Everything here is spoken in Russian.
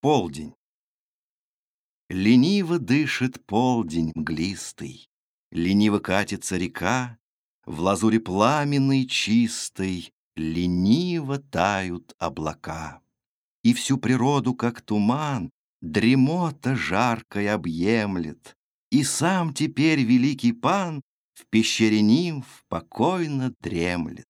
Полдень. Лениво дышит полдень мглистый, Лениво катится река, В лазуре пламенной чистой Лениво тают облака. И всю природу, как туман, Дремота жаркой объемлет, И сам теперь великий пан В пещере нимф покойно дремлет.